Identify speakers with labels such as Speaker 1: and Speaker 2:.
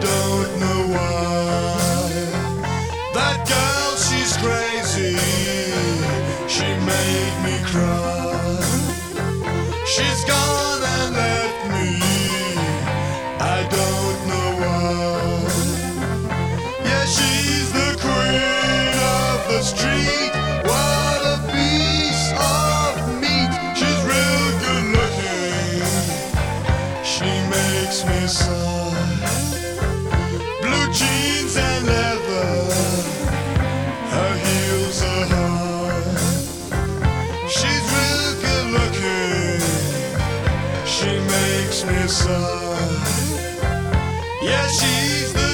Speaker 1: don't know why. That girl, she's crazy. She made me cry. She's gone and left me. I don't know why. Yeah, she's the queen of the street. What a piece of meat. She's real good looking. She makes me sigh. Sigh. Yeah, she